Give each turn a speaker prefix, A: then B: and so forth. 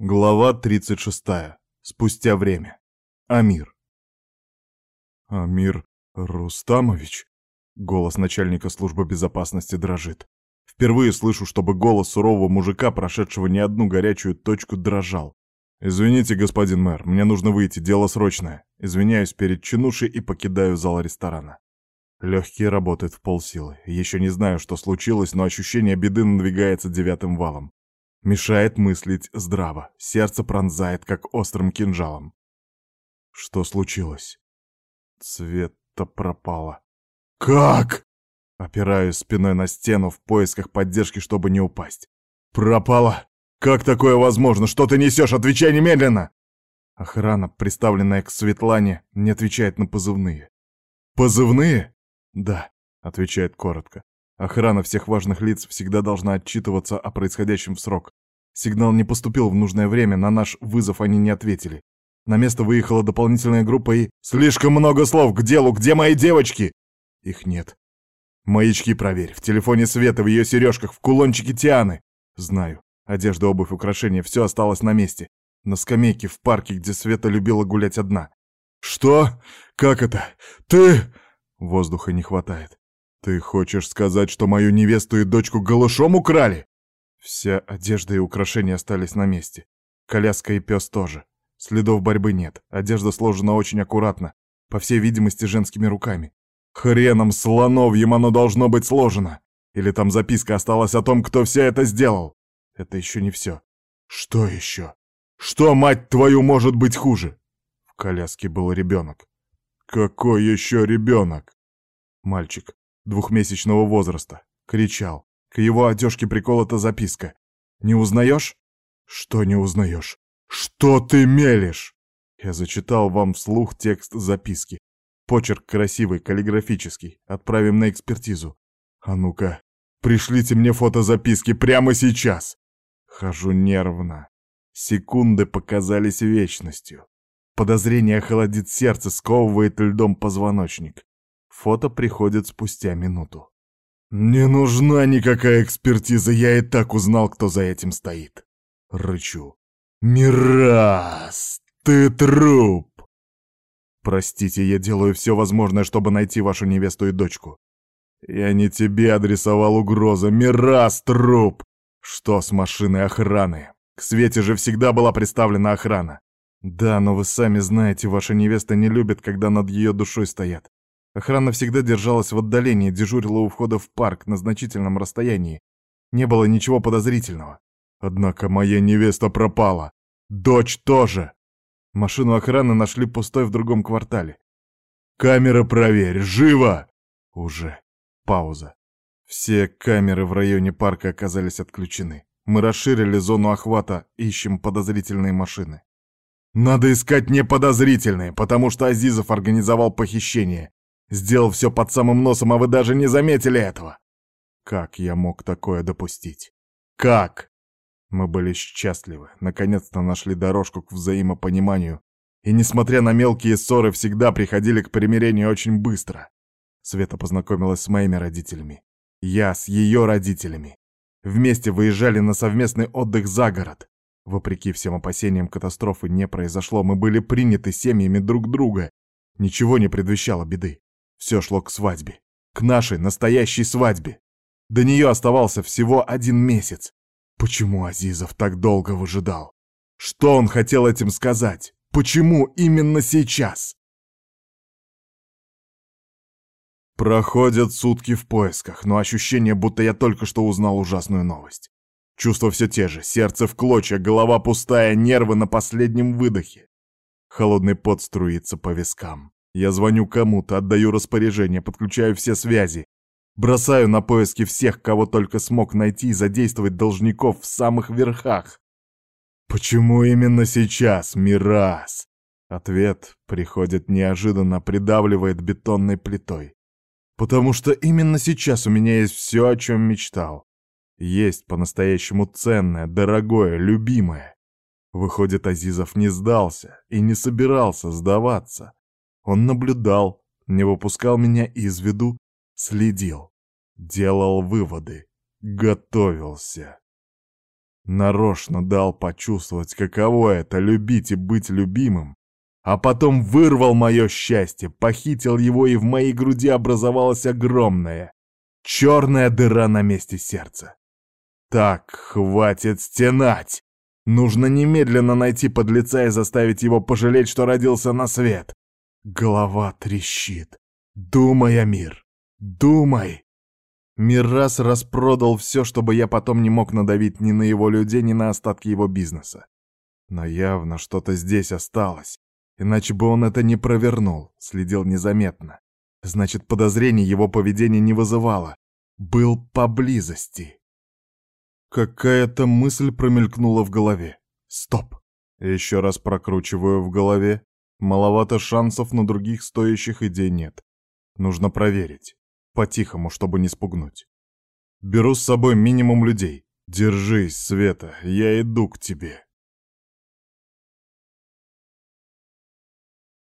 A: Глава 36. Спустя время. Амир. Амир Рустамович? Голос начальника службы безопасности дрожит. Впервые слышу, чтобы голос сурового мужика, прошедшего не одну горячую точку, дрожал. «Извините, господин мэр, мне нужно выйти, дело срочное». Извиняюсь перед чинушей и покидаю зал ресторана. Легкие работают в полсилы. Еще не знаю, что случилось, но ощущение беды надвигается девятым валом. Мешает мыслить здраво, сердце пронзает, как острым кинжалом. Что случилось? Света пропала. Как? Опираюсь спиной на стену в поисках поддержки, чтобы не упасть. Пропала? Как такое возможно? Что ты несешь? Отвечай немедленно! Охрана, приставленная к Светлане, не отвечает на позывные. «Позывные?» «Да», — отвечает коротко. Охрана всех важных лиц всегда должна отчитываться о происходящем в срок. Сигнал не поступил в нужное время, на наш вызов они не ответили. На место выехала дополнительная группа и... Слишком много слов к делу, где мои девочки? Их нет. Маячки проверь, в телефоне Светы, в ее сережках, в кулончике Тианы. Знаю, одежда, обувь, украшения, все осталось на месте. На скамейке в парке, где Света любила гулять одна. Что? Как это? Ты... Воздуха не хватает. «Ты хочешь сказать, что мою невесту и дочку голышом украли?» Вся одежда и украшения остались на месте. Коляска и пес тоже. Следов борьбы нет. Одежда сложена очень аккуратно. По всей видимости, женскими руками. Хреном слоновьем оно должно быть сложено. Или там записка осталась о том, кто все это сделал. Это еще не все. Что еще? Что, мать твою, может быть хуже? В коляске был ребенок. Какой еще ребенок? Мальчик двухмесячного возраста. Кричал. К его одежке приколота записка. «Не узнаешь?» «Что не узнаешь? Что ты мелешь?» Я зачитал вам вслух текст записки. Почерк красивый, каллиграфический. Отправим на экспертизу. А ну-ка, пришлите мне фото записки прямо сейчас. Хожу нервно. Секунды показались вечностью. Подозрение холодит сердце, сковывает льдом позвоночник. Фото приходит спустя минуту. «Не нужна никакая экспертиза, я и так узнал, кто за этим стоит». Рычу. «Мирас, ты труп!» «Простите, я делаю все возможное, чтобы найти вашу невесту и дочку. Я не тебе адресовал угрозы, Мирас, труп!» «Что с машиной охраны? К Свете же всегда была представлена охрана». «Да, но вы сами знаете, ваша невеста не любит, когда над ее душой стоят. Охрана всегда держалась в отдалении, дежурила у входа в парк на значительном расстоянии. Не было ничего подозрительного. Однако моя невеста пропала. Дочь тоже. Машину охраны нашли пустой в другом квартале. «Камера проверь! Живо!» Уже. Пауза. Все камеры в районе парка оказались отключены. Мы расширили зону охвата, ищем подозрительные машины. Надо искать неподозрительные, потому что Азизов организовал похищение. Сделал все под самым носом, а вы даже не заметили этого. Как я мог такое допустить? Как? Мы были счастливы, наконец-то нашли дорожку к взаимопониманию, и, несмотря на мелкие ссоры, всегда приходили к примирению очень быстро. Света познакомилась с моими родителями. Я с ее родителями. Вместе выезжали на совместный отдых за город. Вопреки всем опасениям, катастрофы не произошло, мы были приняты семьями друг друга. Ничего не предвещало беды. Все шло к свадьбе. К нашей настоящей свадьбе. До нее оставался всего один месяц. Почему Азизов так долго выжидал? Что он хотел этим сказать? Почему именно сейчас? Проходят сутки в поисках, но ощущение, будто я только что узнал ужасную новость. Чувства все те же, сердце в клочья, голова пустая, нервы на последнем выдохе. Холодный пот струится по вискам. Я звоню кому-то, отдаю распоряжение, подключаю все связи. Бросаю на поиски всех, кого только смог найти и задействовать должников в самых верхах. Почему именно сейчас, Мирас? Ответ приходит неожиданно, придавливает бетонной плитой. Потому что именно сейчас у меня есть все, о чем мечтал. Есть по-настоящему ценное, дорогое, любимое. Выходит, Азизов не сдался и не собирался сдаваться. Он наблюдал, не выпускал меня из виду, следил, делал выводы, готовился. Нарочно дал почувствовать, каково это — любить и быть любимым, а потом вырвал мое счастье, похитил его, и в моей груди образовалась огромная, черная дыра на месте сердца. Так, хватит стенать! Нужно немедленно найти подлеца и заставить его пожалеть, что родился на свет. Голова трещит. Думай, Амир, думай. Мирас распродал все, чтобы я потом не мог надавить ни на его людей, ни на остатки его бизнеса. Но явно что-то здесь осталось. Иначе бы он это не провернул, следил незаметно. Значит, подозрений его поведение не вызывало. Был поблизости. Какая-то мысль промелькнула в голове. Стоп! Еще раз прокручиваю в голове. Маловато шансов, на других стоящих идей нет. Нужно проверить. По-тихому, чтобы не спугнуть. Беру с собой минимум людей. Держись, Света, я иду к тебе.